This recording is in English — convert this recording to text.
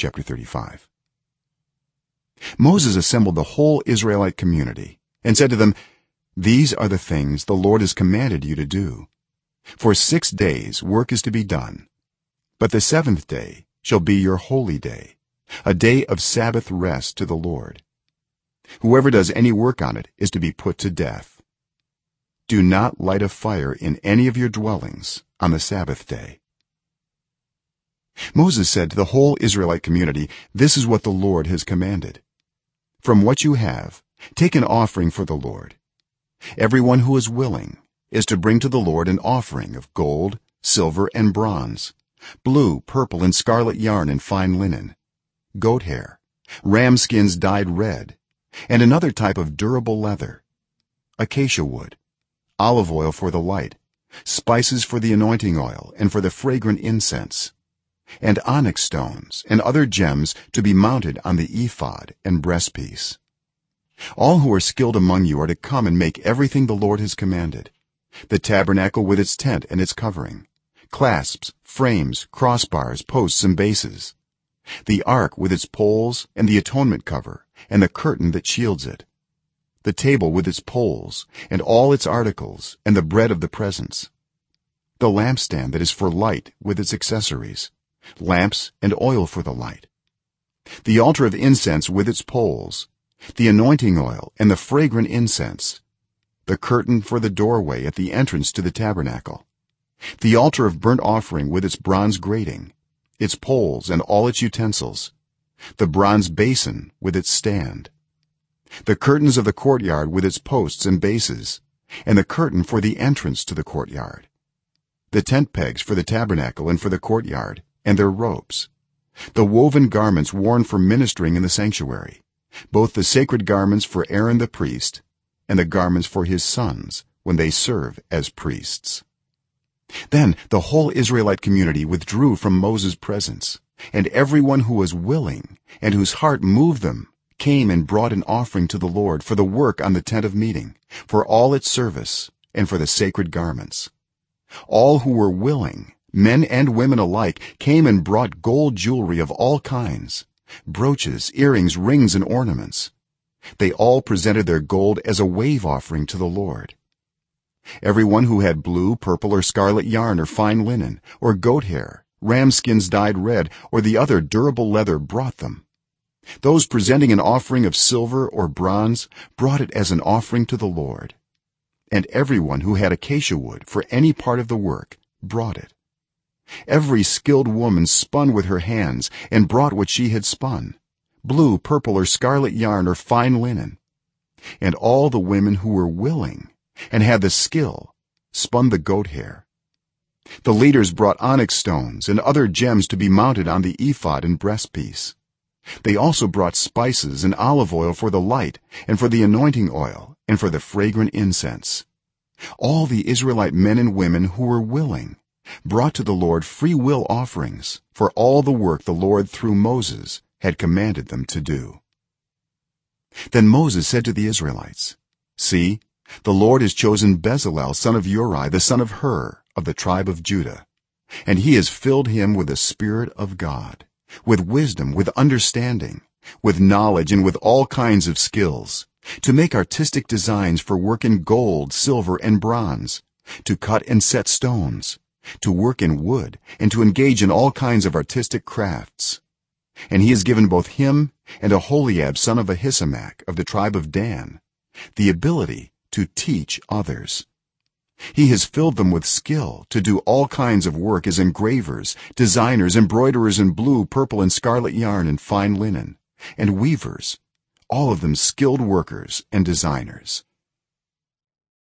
chapter 35 moses assembled the whole israelite community and said to them these are the things the lord has commanded you to do. For 6 days work is to be done but the seventh day shall be your holy day a day of sabbath rest to the lord. Whoever does any work on it is to be put to death. Do not light a fire in any of your dwellings on the sabbath day moses said to the whole israelite community this is what the lord has commanded. From what you have take an offering for the lord. Everyone who is willing is to bring to the lord an offering of gold silver and bronze blue purple and scarlet yarn and fine linen goat hair ram skins dyed red and another type of durable leather acacia wood olive oil for the light spices for the anointing oil and for the fragrant incense and onyx stones and other gems to be mounted on the ephod and breastpiece. All who are skilled among you are to come and make everything the lord has commanded. The tabernacle with its tent and its covering clasps frames crossbars posts and bases. The ark with its poles and the atonement cover and the curtain that shields it. The table with its poles and all its articles and the bread of the presence. The lampstand that is for light with its accessories lamps and oil for the light. The altar of incense with its poles the anointing oil and the fragrant incense the curtain for the doorway at the entrance to the tabernacle the altar of burnt offering with its bronze grating its poles and all its utensils the bronze basin with its stand the curtains of the courtyard with its posts and bases and the curtain for the entrance to the courtyard the tent pegs for the tabernacle and for the courtyard and their ropes the woven garments worn for ministering in the sanctuary. Both the sacred garments for Aaron the priest and the garments for his sons when they serve as priests. Then the whole israelite community withdrew from moses presence and everyone who was willing and whose heart moved them came and brought an offering to the lord for the work on the tent of meeting for all its service and for the sacred garments. All who were willing men and women alike came and brought gold jewelry of all kinds brooches earrings rings and ornaments. They all presented their gold as a wave offering to the lord. Everyone who had blue purple or scarlet yarn or fine linen or goat hair ram skins dyed red or the other durable leather brought them. Those presenting an offering of silver or bronze brought it as an offering to the lord. And everyone who had acacia wood for any part of the work brought it every skilled woman spun with her hands and brought what she had spun blue purple or scarlet yarn or fine linen. And all the women who were willing and had the skill spun the goat hair. The leaders brought onyx stones and other gems to be mounted on the ephod and breastpiece. They also brought spices and olive oil for the light and for the anointing oil and for the fragrant incense. All the israelite men and women who were willing brought to the lord free will offerings for all the work the lord through moses had commanded them to do. Then moses said to the israelites see the lord has chosen bezalel son of uri the son of hur of the tribe of judah and he has filled him with the spirit of god with wisdom with understanding with knowledge and with all kinds of skills to make artistic designs for work in gold silver and bronze to cut and set stones to work in wood and to engage in all kinds of artistic crafts. And he has given both him and oholiab son of ahisamak of the tribe of dan the ability to teach others. He has filled them with skill to do all kinds of work as engravers designers embroiderers in blue purple and scarlet yarn and fine linen and weavers all of them skilled workers and designers